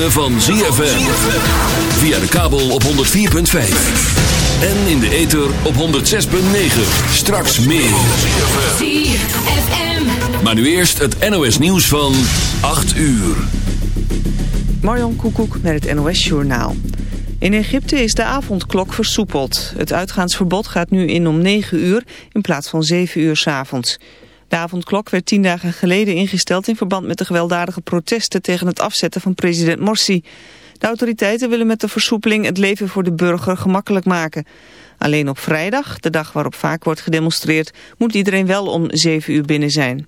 ritme van ZFM. Via de kabel op 104.5. En in de ether op 106.9. Straks meer. ZFM. Maar nu eerst het NOS nieuws van 8 uur. Marjon Koekoek met het NOS Journaal. In Egypte is de avondklok versoepeld. Het uitgaansverbod gaat nu in om 9 uur in plaats van 7 uur 's avonds. De avondklok werd tien dagen geleden ingesteld in verband met de gewelddadige protesten tegen het afzetten van president Morsi. De autoriteiten willen met de versoepeling het leven voor de burger gemakkelijk maken. Alleen op vrijdag, de dag waarop vaak wordt gedemonstreerd, moet iedereen wel om 7 uur binnen zijn.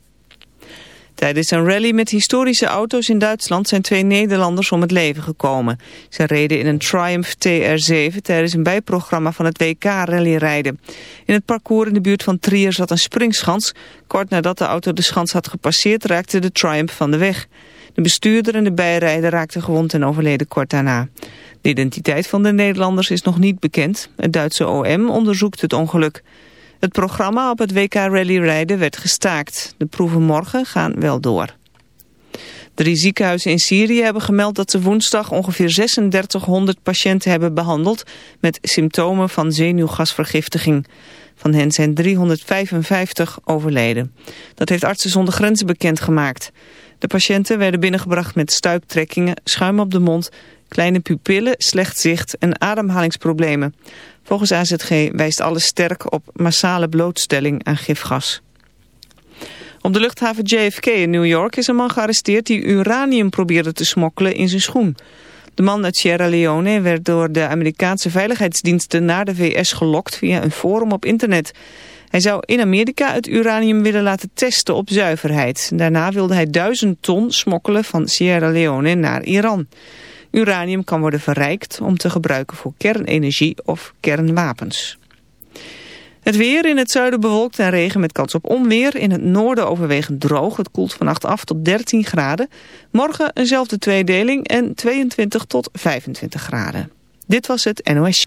Tijdens een rally met historische auto's in Duitsland zijn twee Nederlanders om het leven gekomen. Ze reden in een Triumph TR7 tijdens een bijprogramma van het WK rallyrijden. In het parcours in de buurt van Trier zat een springschans. Kort nadat de auto de schans had gepasseerd raakte de Triumph van de weg. De bestuurder en de bijrijder raakten gewond en overleden kort daarna. De identiteit van de Nederlanders is nog niet bekend. Het Duitse OM onderzoekt het ongeluk. Het programma op het WK Rally rijden werd gestaakt. De proeven morgen gaan wel door. Drie ziekenhuizen in Syrië hebben gemeld dat ze woensdag ongeveer 3600 patiënten hebben behandeld met symptomen van zenuwgasvergiftiging. Van hen zijn 355 overleden. Dat heeft Artsen zonder Grenzen bekendgemaakt. De patiënten werden binnengebracht met stuiptrekkingen, schuim op de mond, kleine pupillen, slecht zicht en ademhalingsproblemen. Volgens AZG wijst alles sterk op massale blootstelling aan gifgas. Op de luchthaven JFK in New York is een man gearresteerd die uranium probeerde te smokkelen in zijn schoen. De man uit Sierra Leone werd door de Amerikaanse veiligheidsdiensten naar de VS gelokt via een forum op internet. Hij zou in Amerika het uranium willen laten testen op zuiverheid. Daarna wilde hij duizend ton smokkelen van Sierra Leone naar Iran. Uranium kan worden verrijkt om te gebruiken voor kernenergie of kernwapens. Het weer in het zuiden bewolkt en regen met kans op onweer. In het noorden overwegend droog. Het koelt vannacht af tot 13 graden. Morgen eenzelfde tweedeling en 22 tot 25 graden. Dit was het NOS.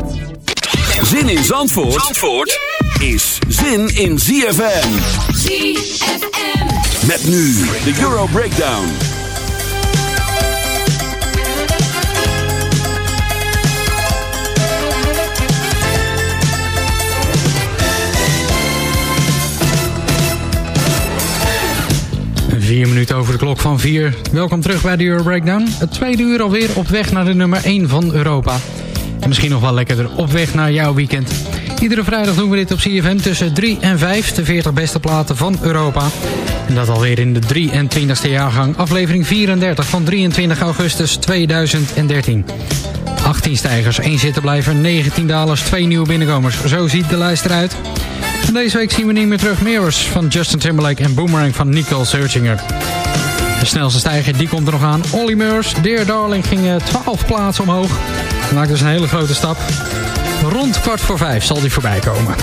Zin in Zandvoort, Zandvoort is zin in ZFM. ZFM. Met nu de Euro Breakdown. Vier minuten over de klok van vier. Welkom terug bij de Euro Breakdown. Het tweede uur alweer op weg naar de nummer 1 van Europa. En misschien nog wel lekkerder op weg naar jouw weekend. Iedere vrijdag doen we dit op CFM tussen 3 en 5. De 40 beste platen van Europa. En dat alweer in de 23e jaargang. Aflevering 34 van 23 augustus 2013. 18 stijgers, 1 zittenblijver, 19 dalers, 2 nieuwe binnenkomers. Zo ziet de lijst eruit. En deze week zien we niet meer terug Mirrors van Justin Timberlake en Boomerang van Nicole Searchinger. De snelste stijger die komt er nog aan. Olly Murs, Dear Darling ging eh, 12 plaatsen omhoog. Dat maakt dus een hele grote stap. Rond kwart voor vijf zal die voorbij komen.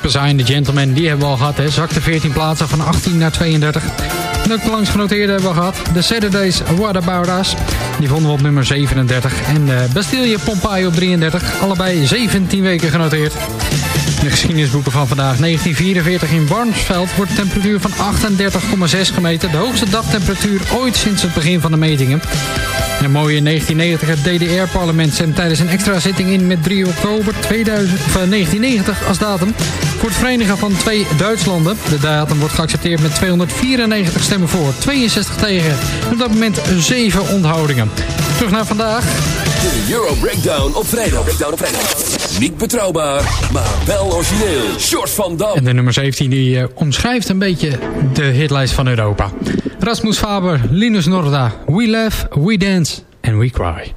Pazai the Gentleman, die hebben we al gehad. Hè. Zakte 14 plaatsen van 18 naar 32. En ook de langs genoteerde hebben we gehad. De Saturdays What About Us. Die vonden we op nummer 37. En uh, Bastille Pompeii op 33. Allebei 17 weken genoteerd. De geschiedenisboeken van vandaag 1944 in Barnsveld wordt de temperatuur van 38,6 gemeten. De hoogste dagtemperatuur ooit sinds het begin van de metingen. En mooi in 1990 het DDR-parlement stemt tijdens een extra zitting in met 3 oktober 2000, of, eh, 1990 als datum voor het verenigen van twee Duitslanden. De datum wordt geaccepteerd met 294 stemmen voor, 62 tegen en op dat moment 7 onthoudingen. Terug naar vandaag. De Euro Breakdown op vrijdag. Breakdown op vrijdag. Niet betrouwbaar, maar wel origineel. Short van Dam. En de nummer 17 die eh, omschrijft een beetje de hitlijst van Europa. Rasmus Faber, Linus Norda, We Laugh, We Dance and We Cry.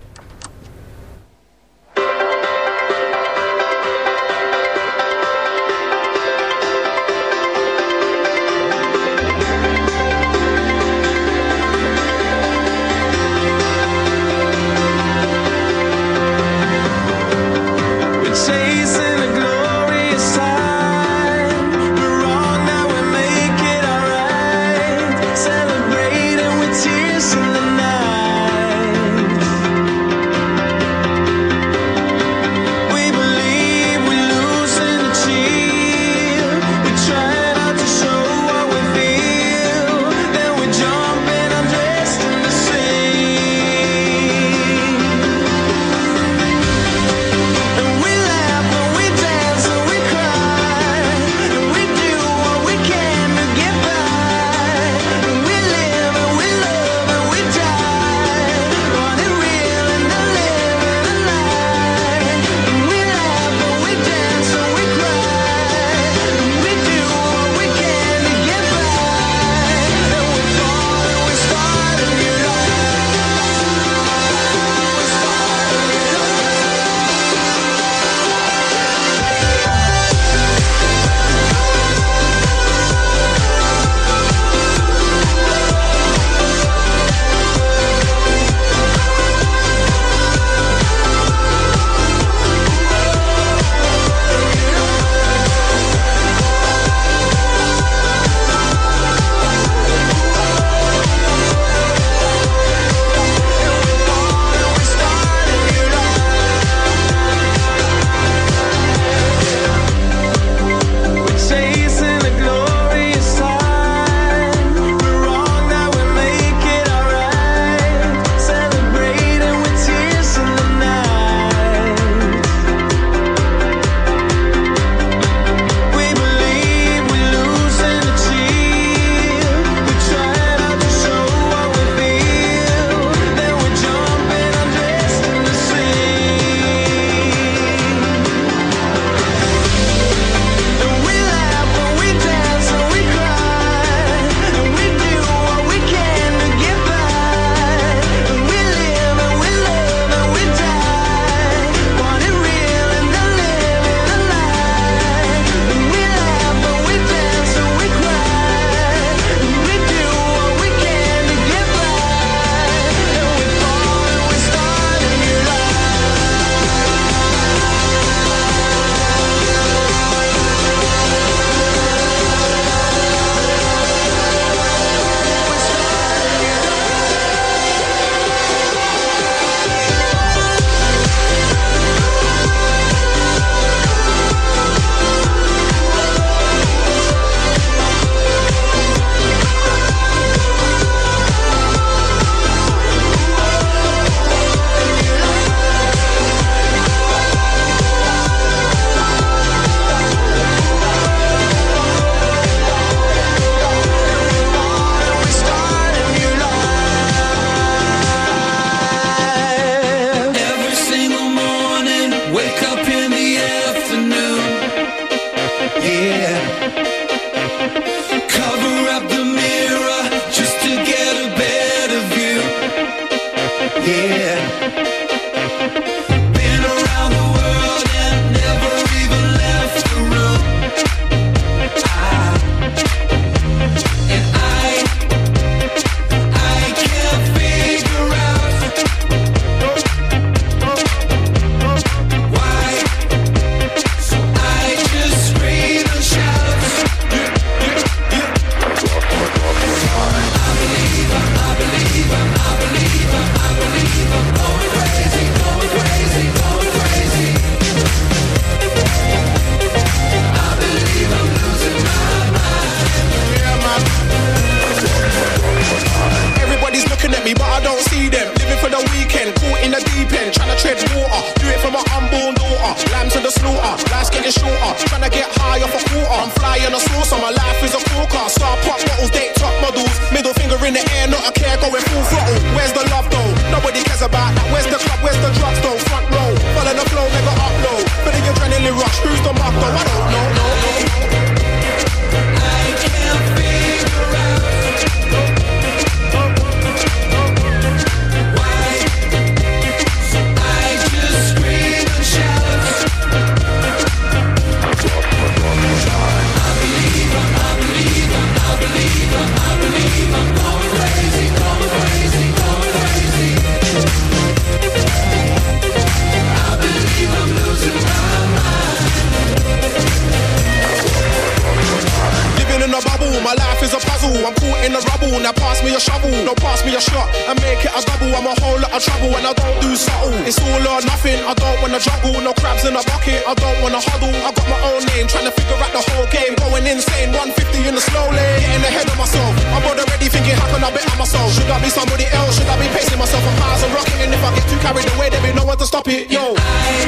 Of trouble and I don't do subtle. It's all or nothing. I don't wanna juggle, no crabs in a bucket. I don't wanna huddle. I got my own name, trying to figure out the whole game. Going insane, 150 in the slow lane, getting ahead of myself. I'm already thinking, how can I better myself? Should I be somebody else? Should I be pacing myself on piles and rocking? And if I get too carried away, there be no one to stop it. Yo. Yo,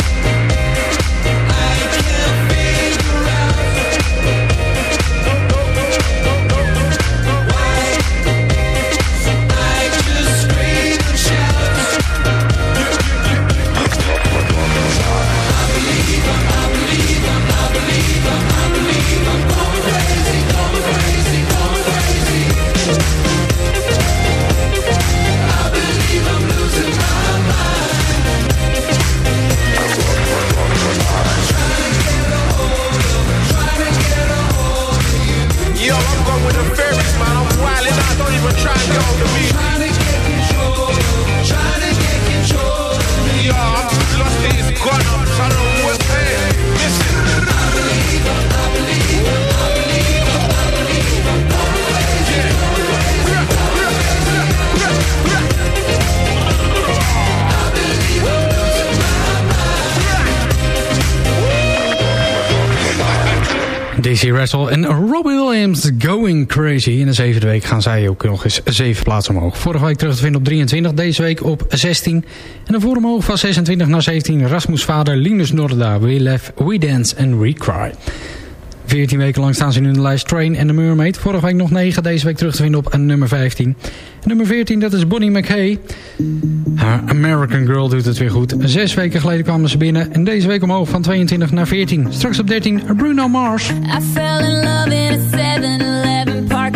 Russell en Robbie Williams Going Crazy. In de zevende week gaan zij ook nog eens zeven plaatsen omhoog. Vorige week terug te vinden op 23, deze week op 16. En dan voor omhoog van 26 naar 17 Rasmus vader Linus Norda. We Laugh, We Dance and We Cry. 14 weken lang staan ze nu in de lijst Train and the Mermaid. Vorige week nog 9, deze week terug te vinden op nummer 15. En nummer 14, dat is Bonnie McHay. Haar American Girl doet het weer goed. Zes weken geleden kwamen ze binnen. En deze week omhoog van 22 naar 14. Straks op 13 Bruno Mars. I fell in love in a 7-Eleven parking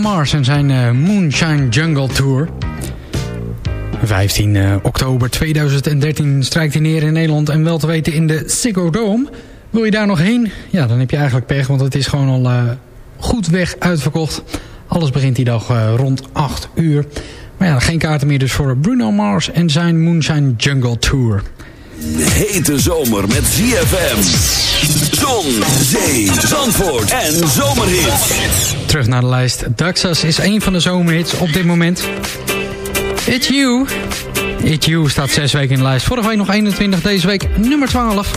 Mars en zijn eh, Moonshine Jungle Tour. 15 eh, oktober 2013 strijkt hij neer in Nederland en wel te weten in de Ziggo Dome. Wil je daar nog heen? Ja, dan heb je eigenlijk pech, want het is gewoon al eh, goed weg uitverkocht. Alles begint die dag rond 8 uur. Maar ja, geen kaarten meer dus voor Bruno Mars en zijn Moonshine Jungle Tour. De hete zomer met ZFM. Zon, zee, zandvoort en zomerhit terug naar de lijst. Daxas is een van de zomerhits op dit moment. It's You. It's You staat zes weken in de lijst. Vorige week nog 21, deze week nummer 12.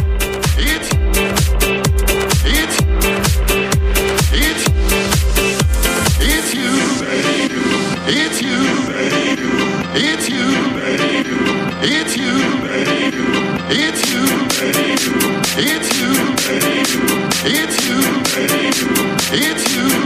It's you. It's you.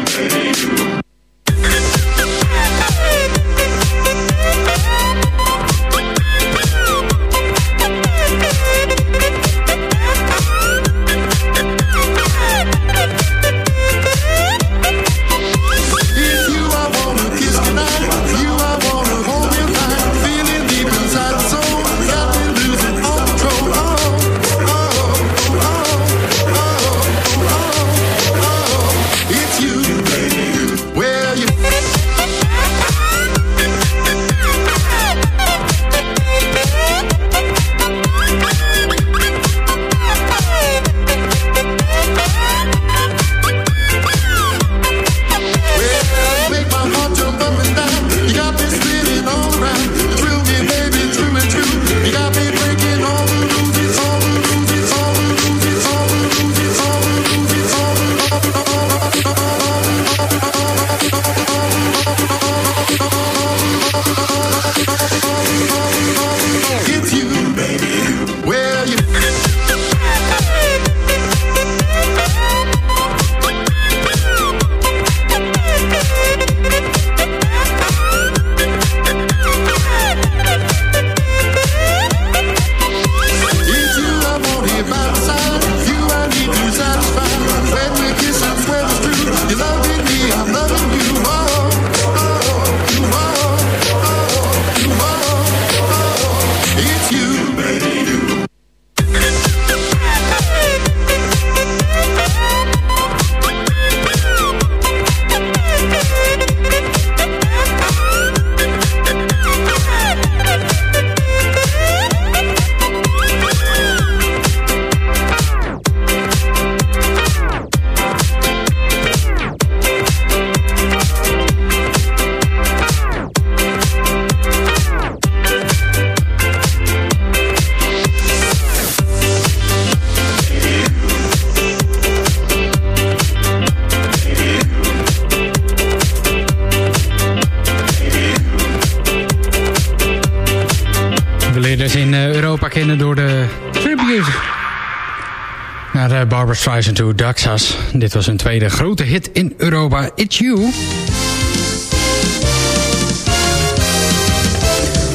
Streisand to Daxas. Dit was een tweede grote hit in Europa, It's You.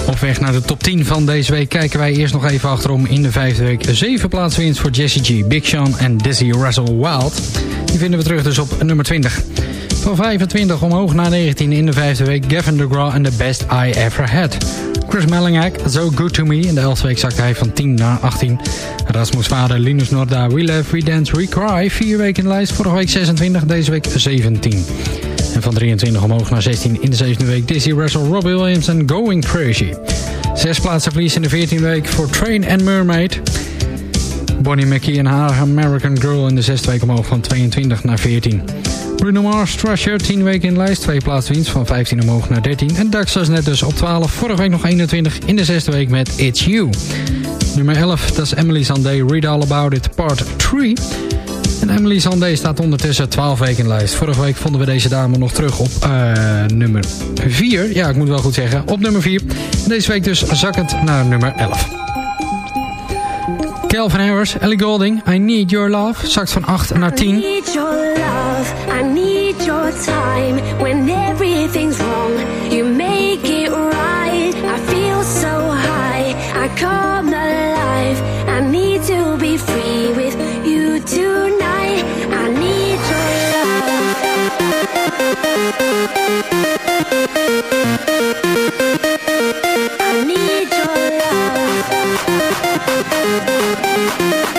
Op weg naar de top 10 van deze week kijken wij eerst nog even achterom in de vijfde week. Zeven plaatsen winst voor Jesse G, Big Sean en Dizzy Russell Wild. Die vinden we terug dus op nummer 20. Van 25 omhoog naar 19 in de vijfde week. Gavin DeGraw en The Best I Ever Had. Chris Mellinghack, So Good To Me. In de elfde week zakte hij van 10 naar 18. Rasmus vader Linus Norda, We Live, We Dance, We Cry. Vier weken in de lijst. Vorige week 26, deze week 17. En van 23 omhoog naar 16 in de zevende week. Dizzy Russell, Robbie Williams en Going Crazy. Zes plaatsen verlies in de 14e week voor Train and Mermaid. Bonnie McKee en haar American Girl in de zesde week omhoog van 22 naar 14. Bruno Mars, Thrasher, 10 weken in de lijst. Twee plaatsen winst van 15 omhoog naar 13. En Dax was net dus op 12. Vorige week nog 21 in de zesde week met It's You. Nummer 11, dat is Emily Sandé, Read All About It, part 3. En Emily Sandé staat ondertussen 12 weken in de lijst. Vorige week vonden we deze dame nog terug op uh, nummer 4. Ja, ik moet wel goed zeggen. Op nummer 4. Deze week dus zakkend naar nummer 11. Calvin Harris, Ellie Golding, I Need Your Love. Zakt van 8 naar 10. I need your love, I need your time. When everything's wrong, you make it right. I feel so high, I come alive. I need to be free with you tonight. I need your love. Your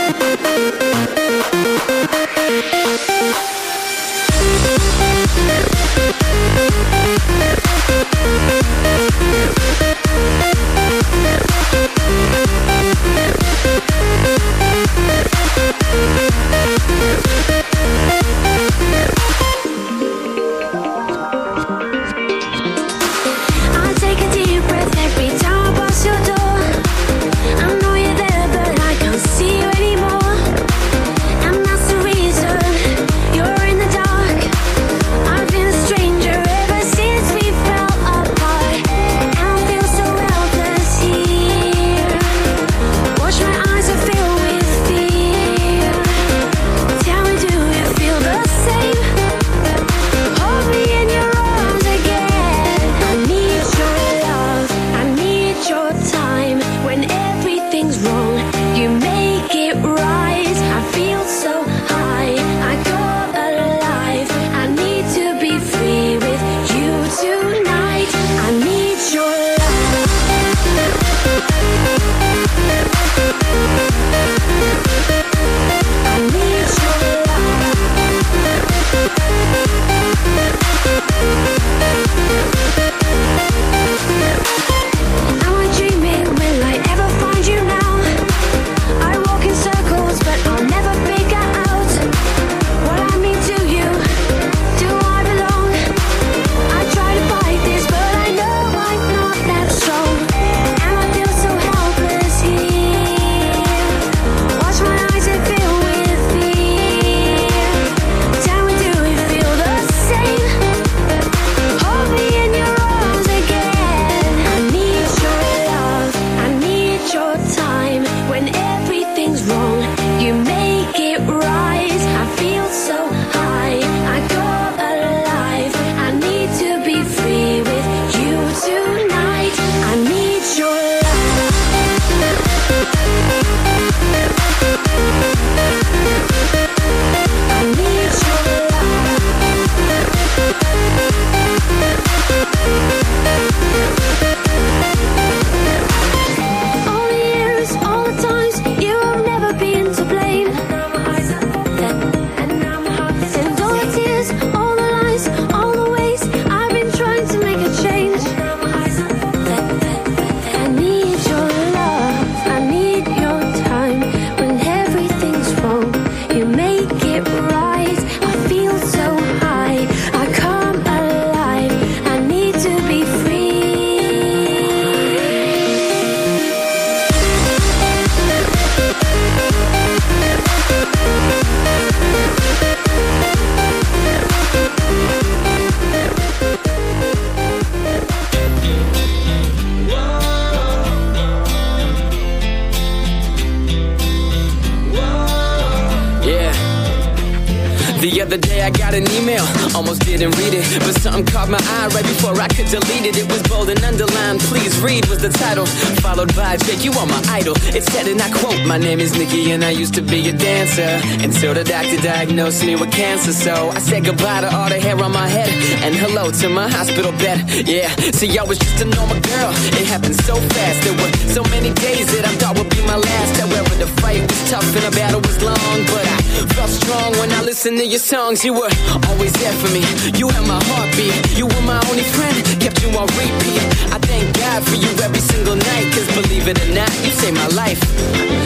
got an email, almost didn't read it, but something caught my eye right before I could delete it. It was bold and underlined, please read was the title, followed by Jake, you are my idol. It said, and I quote, my name is Nikki and I used to be a dancer until the doctor diagnosed me with cancer. So I said goodbye to all the hair on my head and hello to my hospital bed. Yeah, see, I was just a normal girl. It happened so fast. There were so many days that I thought would be my last. However, the fight was tough and the battle was long, but I felt strong when I listened to your songs. You were always there for me. You had my heartbeat. You were my only friend, kept you on repeat. I thank God for you every single night, cause believe it or not, you saved my life.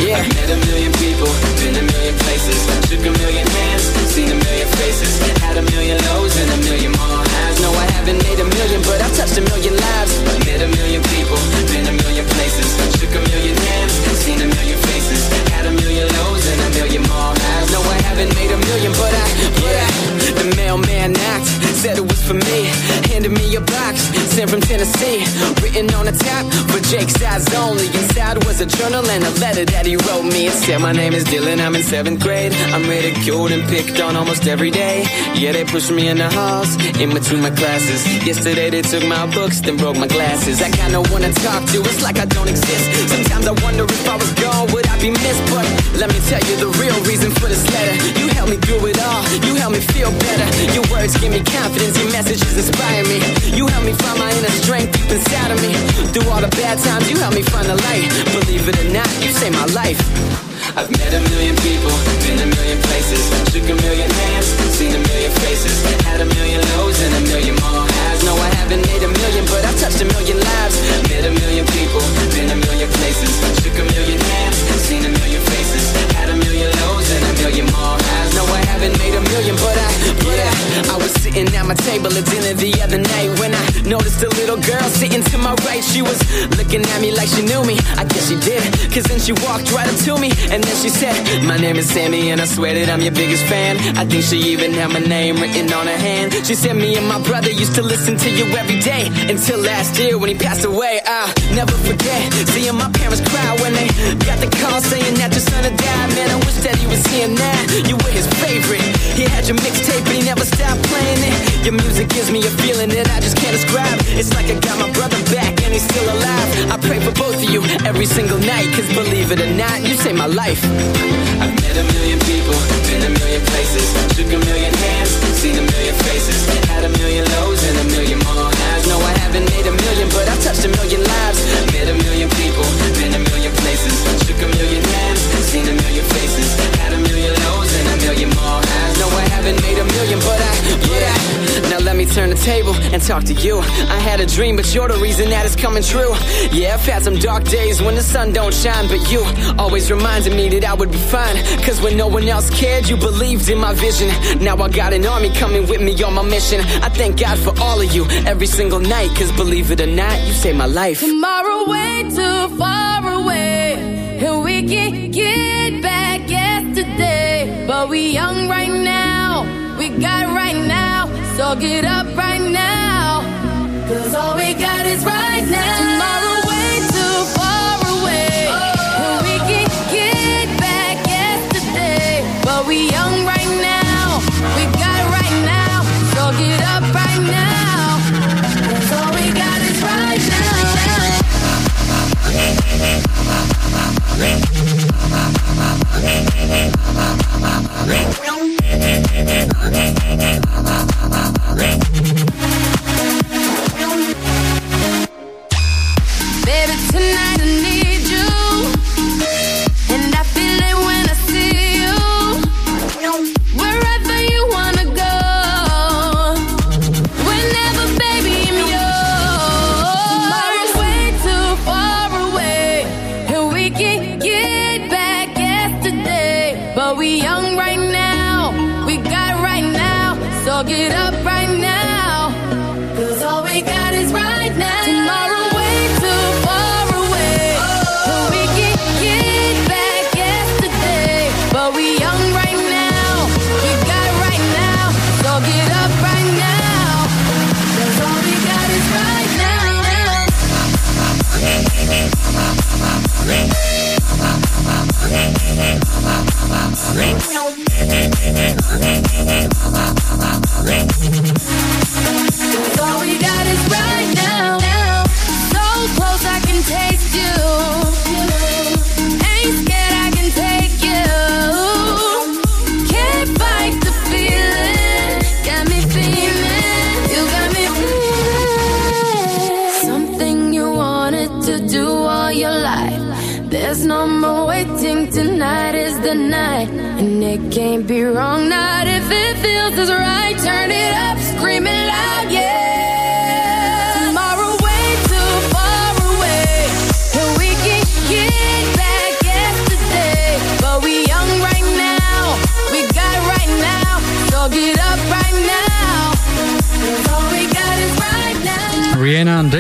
Yeah. I've met a million people, been a million places, shook a million hands, seen a million faces, had a million lows and a million more highs. No, I haven't made a million, but I've touched a million lives. I've met a million people, been a million places, shook a million hands, seen a million faces, had a million lows and a million more highs. No, I haven't made a million, but I, mailman knocked, said it was for me, handed me a box, sent from Tennessee, written on the top for Jake's eyes only. Inside was a journal and a letter that he wrote me. It said, My name is Dylan, I'm in seventh grade. I'm ridiculed and picked on almost every day. Yeah, they pushed me in the halls, in between my classes. Yesterday they took my books, then broke my glasses. I kinda wanna talk to, it's like I don't exist. Sometimes I wonder if I was gone, would I be missed? But let me tell you the real reason for this letter. You helped me through it all, you helped me feel better. Your words give me confidence, your messages inspire me. You help me find my inner strength deep inside of me. Through all the bad times, you help me find the light. Believe it or not, you saved my life. I've met a million people, been a million places, shook a million hands, seen a million faces, had a million lows and she walked right up to me and then she said, My name is Sammy and I swear that I'm your biggest fan. I think she even had my name written on her hand. She said, Me and my brother used to listen to you every day until last year when he passed away. Never forget seeing my parents cry when they got the call saying that your son had died. Man, I wish that he was here now. You were his favorite. He had your mixtape, but he never stopped playing it. Your music gives me a feeling that I just can't describe. It's like I got my brother back and he's still alive. I pray for both of you every single night, cause believe it or not, you saved my life. I've met a million people, been a million places, shook a million hands, seen a million faces, had a million lows and a million more but I've touched a million lives. Met a million people, been a million places, shook a million hands, seen a million faces, had a million lows and a million more highs. No, I haven't made a million, but I, but I. Turn the table and talk to you. I had a dream, but you're the reason that it's coming true. Yeah, I've had some dark days when the sun don't shine, but you always reminded me that I would be fine. Cause when no one else cared, you believed in my vision. Now I got an army coming with me on my mission. I thank God for all of you every single night. Cause believe it or not, you saved my life. Tomorrow way too far away, and we can get back yesterday. But we young right now, so get up right now. Cause all we got is right now. Tomorrow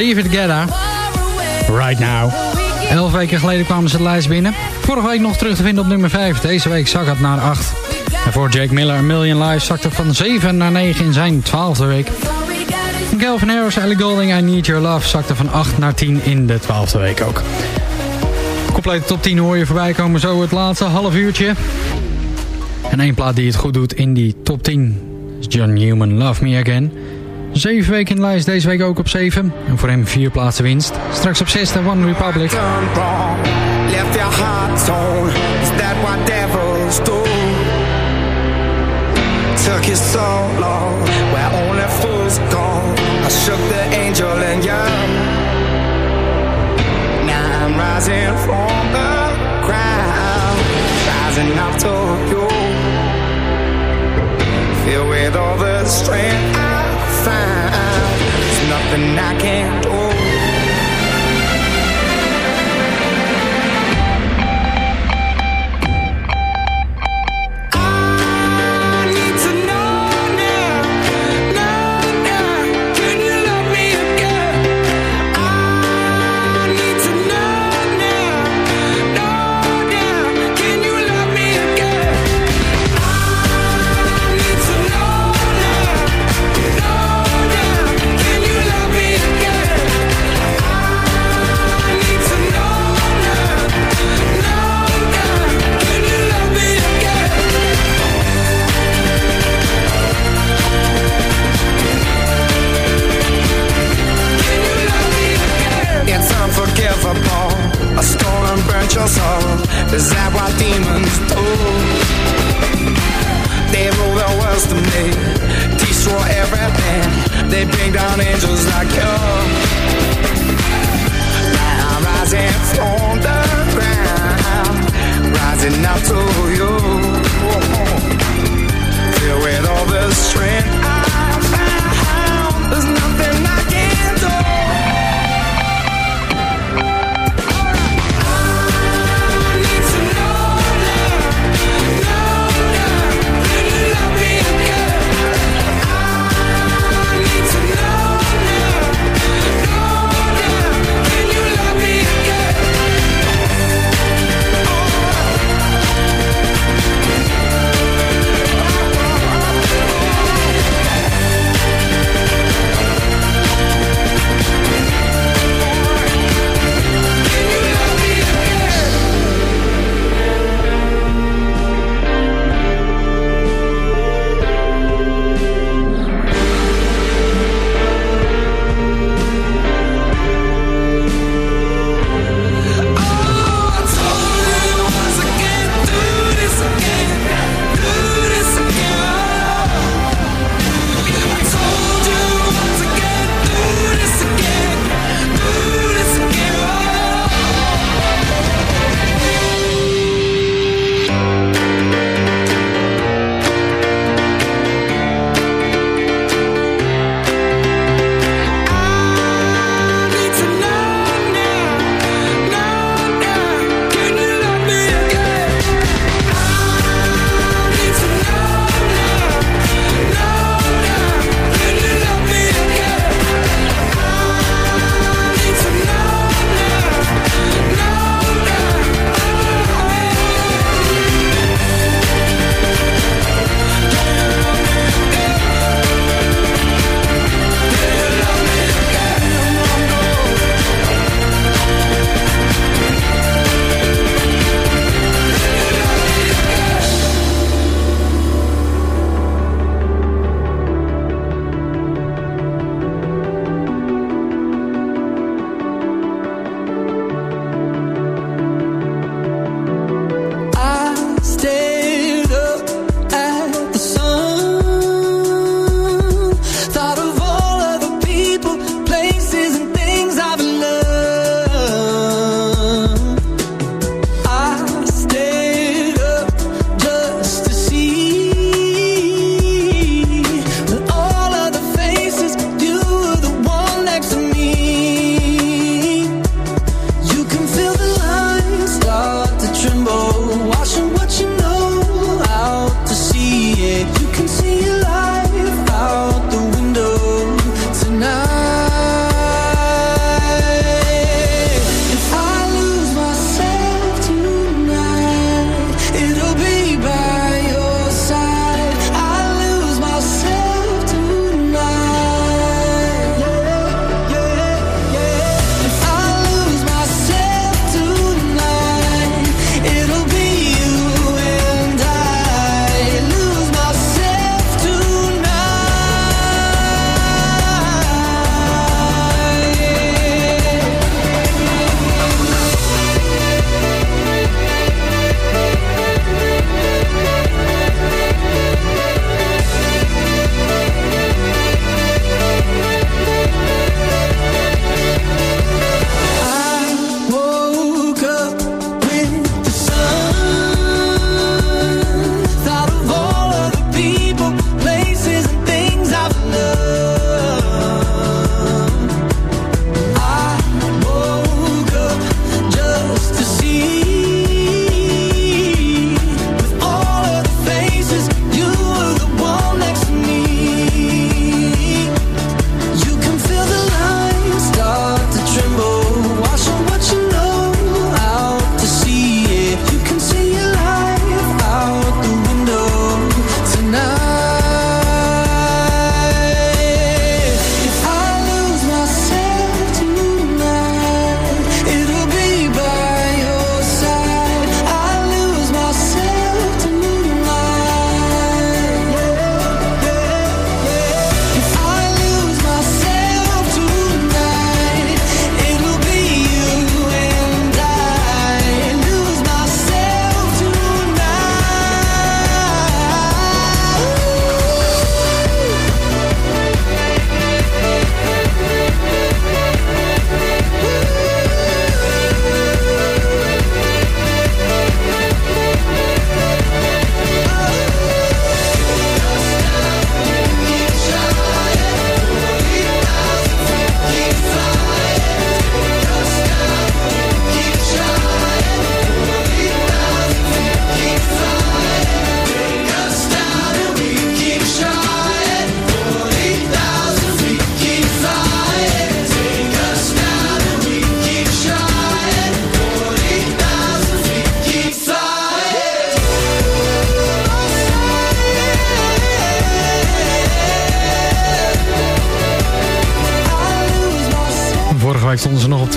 David Guetta. Right now. Elf weken geleden kwamen ze de lijst binnen. Vorige week nog terug te vinden op nummer 5. Deze week zak het naar 8. En voor Jake Miller, Million Lives, zakte van 7 naar 9 in zijn 12e week. Calvin Harris, Ellie Golding, I Need Your Love, zakte van 8 naar 10 in de 12e week ook. Complete top 10 hoor je voorbij komen zo het laatste half uurtje. En één plaat die het goed doet in die top 10 is John Newman, Love Me Again. Zeven weken in de lijst, deze week ook op 7. En voor hem vier plaatsen winst. Straks op 6 de One Republic. left your. Is that what devils do? Took you so long, where only fools go. I shook the angel and young. Now I'm rising from the ground, rising up to you. Filled with all the strength I found, there's nothing I can't do.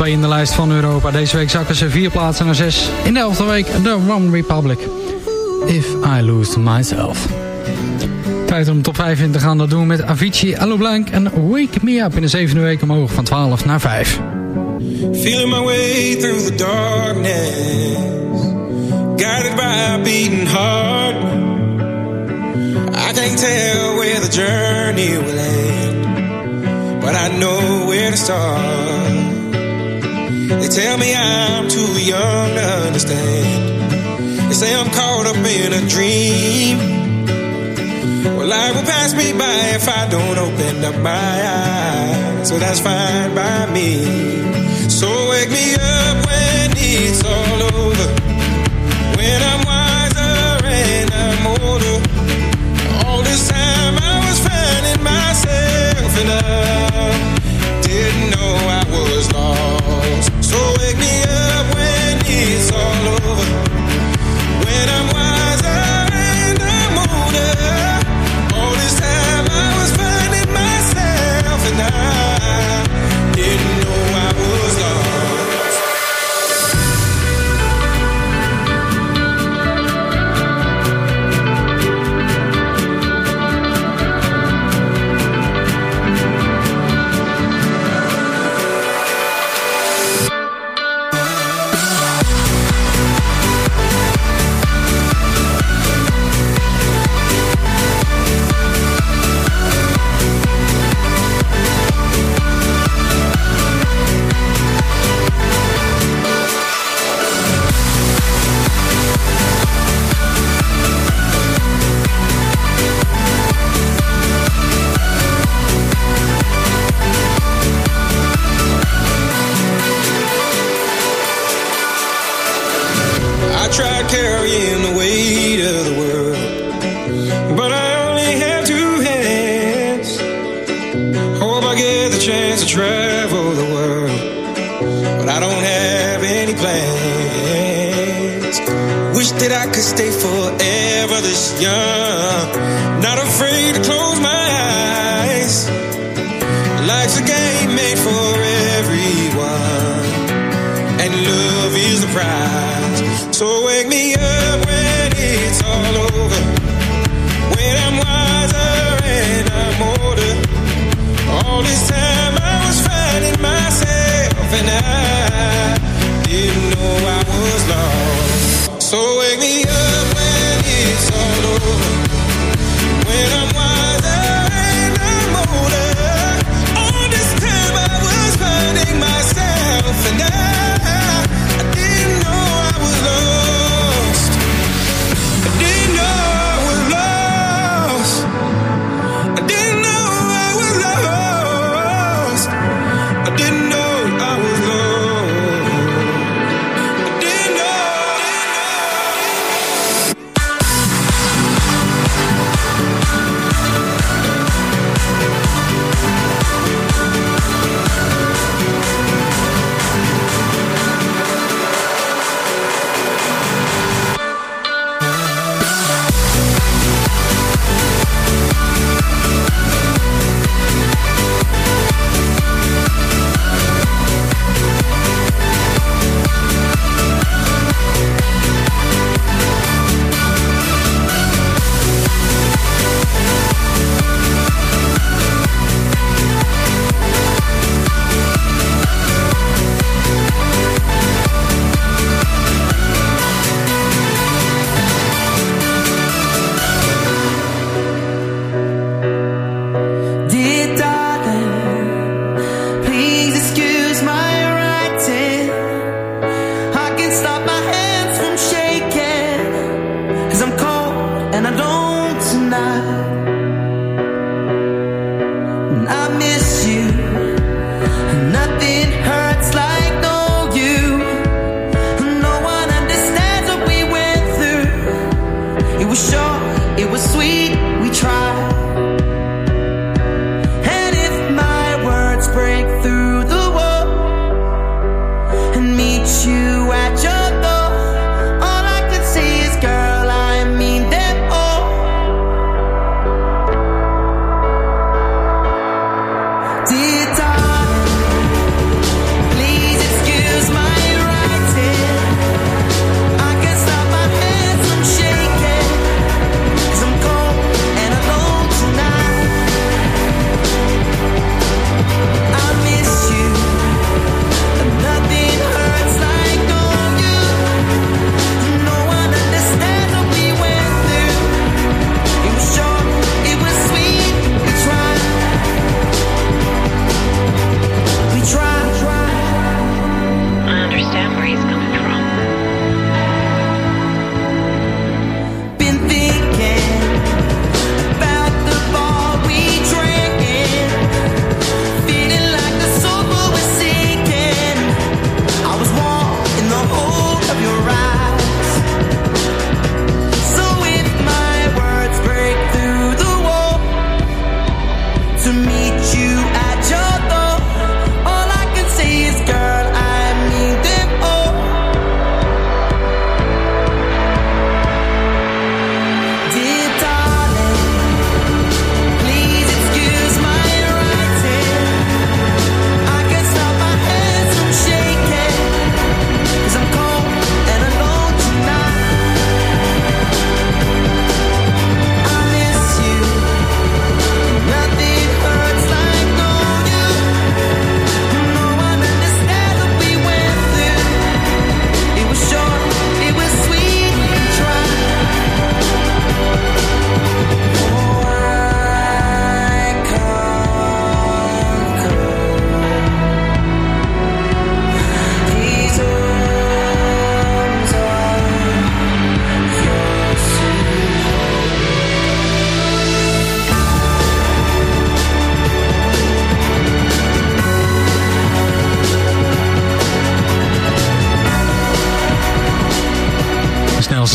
2 in de lijst van Europa. Deze week zakken ze vier plaatsen naar 6. In de elfde week The One Republic. If I Lose Myself. Tijd om top 5 in te gaan. Dat doen we met Avicii, Allo Blanc en Wake Me Up. In de zevende week omhoog van 12 naar 5. Feeling my way through the darkness, guided by a beating heart. I can't tell where the journey will end, but I know where to start. They tell me I'm too young to understand. They say I'm caught up in a dream. Well, life will pass me by if I don't open up my eyes. So that's fine by me. So wake me up when it's all over. When I'm wiser and I'm older. All this time I was finding myself and I didn't know I was lost.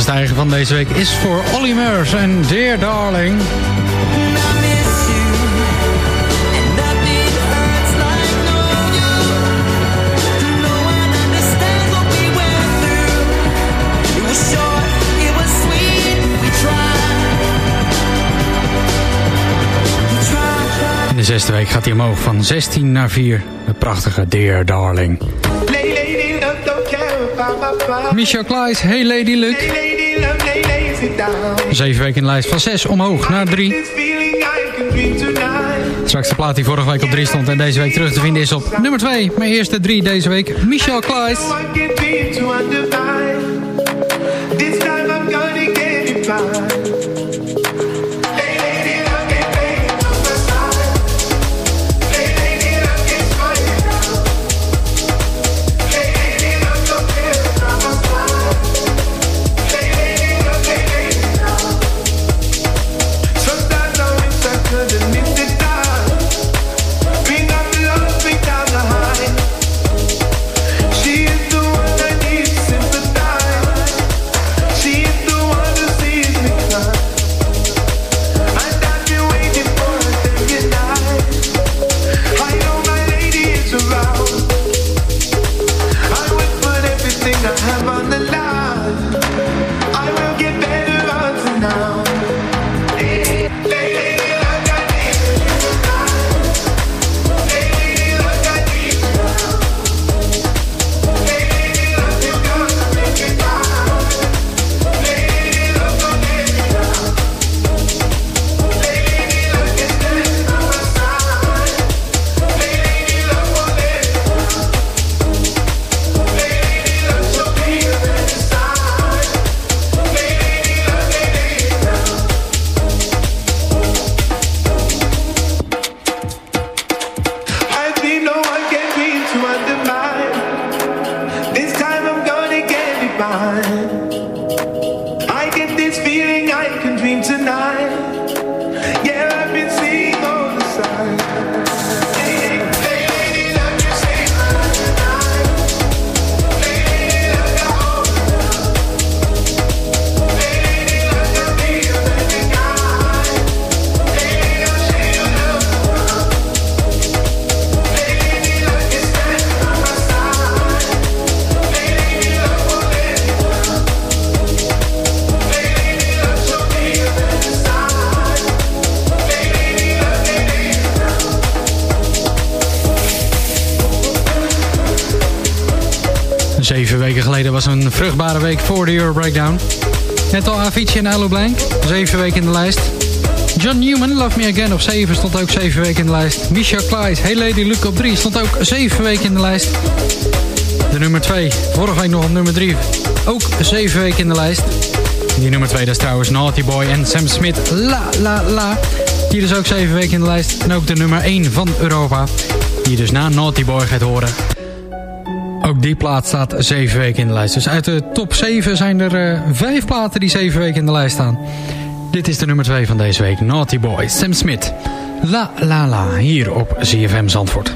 Stijger van deze week is voor Olly Murs en Dear Darling. In de zesde week gaat hij omhoog van 16 naar 4. De prachtige Dear Darling. Michel Kleis, Hey Lady Luck. Zeven weken in de lijst van 6 omhoog naar 3. Straks de plaat die vorige week op 3 stond en deze week terug te vinden is op nummer 2. Mijn eerste 3 deze week, Michel Kleis. Week voor de Euro Breakdown. Net al Avicii en Alo Blank, zeven weken in de lijst. John Newman, Love Me Again op 7 stond ook 7 weken in de lijst. Misha Kleis, Hey Lady Luke op 3 stond ook 7 weken in de lijst. De nummer 2, vorige week nog op nummer 3, ook 7 weken in de lijst. Die nummer 2 dat is trouwens Naughty Boy en Sam Smith, La La La. Die dus ook 7 weken in de lijst. En ook de nummer 1 van Europa, die dus na Naughty Boy gaat horen. Die plaat staat 7 weken in de lijst. Dus uit de top 7 zijn er uh, 5 platen die 7 weken in de lijst staan. Dit is de nummer 2 van deze week. Naughty Boy, Sam Smith. La La La, hier op ZFM Zandvoort.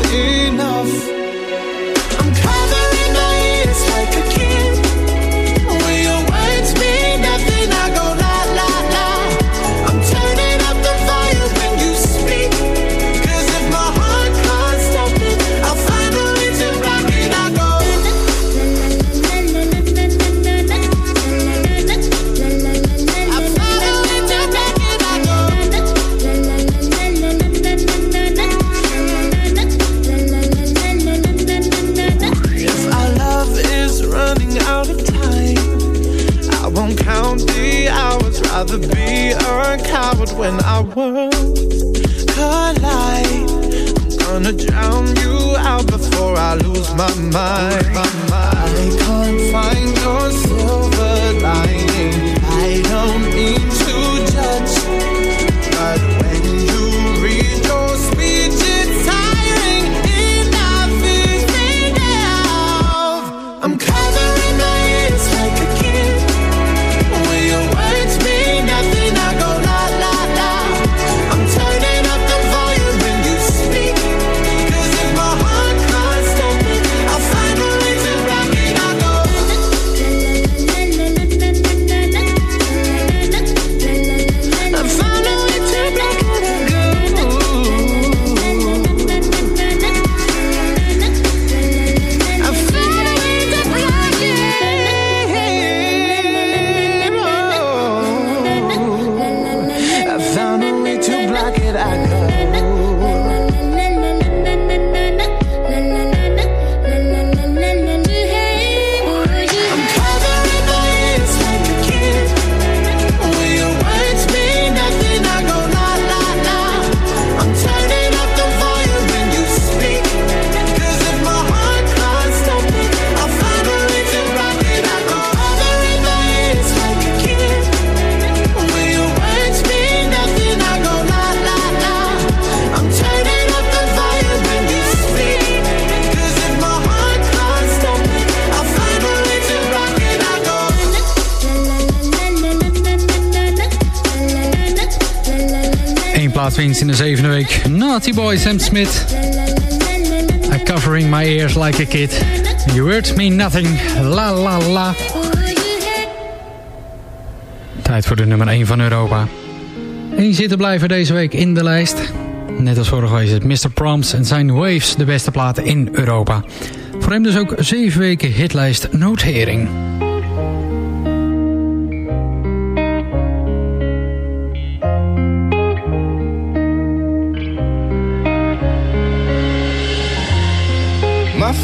world collide. I'm gonna drown you out before I lose my mind. I can't find Naughty Boy Sam Smith. I'm covering my ears like a kid. You words mean nothing. La la la. Tijd voor de nummer 1 van Europa. Eén zitten blijven deze week in de lijst. Net als vorige week is het Mr. Proms en zijn Waves de beste platen in Europa. Voor hem dus ook zeven weken hitlijst notering.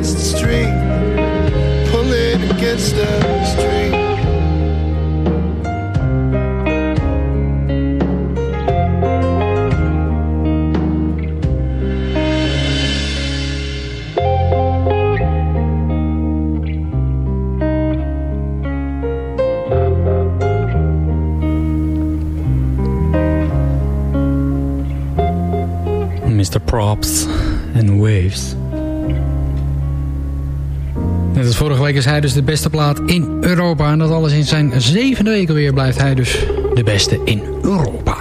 Against the stream, pulling against the is hij dus de beste plaat in Europa. En dat alles in zijn zevende week alweer blijft hij dus de beste in Europa.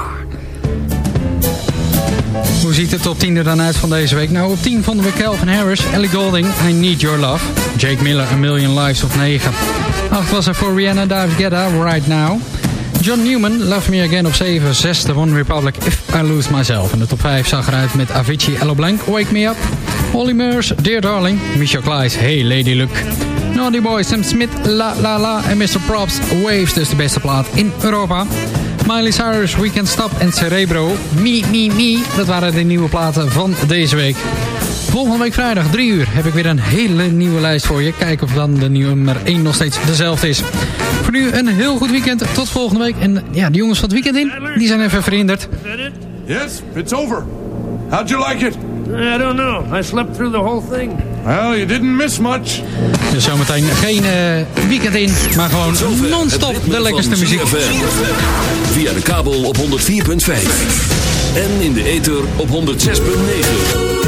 Hoe ziet de top 10 er dan uit van deze week? Nou, op 10 vonden we Calvin Harris, Ellie Golding, I Need Your Love. Jake Miller, A Million Lives op 9. 8 was er voor Rihanna, David Guetta, Right Now. John Newman, Love Me Again op 7. Zesde One Republic, If I Lose Myself. En de top 5 zag eruit met Avicii, Hello Blank, Wake Me Up. Holly Murs, Dear Darling. Michel Kleis, Hey Lady Luck. Naughty Boy, Sam Smith, La La La. En Mr. Props, Waves, dus de beste plaat in Europa. Miley Cyrus, We Can't Stop en Cerebro, Me, Me, Me. Dat waren de nieuwe platen van deze week. Volgende week vrijdag, 3 uur, heb ik weer een hele nieuwe lijst voor je. Kijken of dan de nummer 1 nog steeds dezelfde is. Voor nu een heel goed weekend. Tot volgende week. En ja, de jongens van het weekend in, die zijn even verhinderd. Yes, it's over. How'd you like it? I don't know. I slept through the whole thing. Well, you didn't miss much. Dus zometeen geen eh, weekend in, maar gewoon non-stop de lekkerste muziek. Via de kabel op 104.5. En in de ether op 106.9.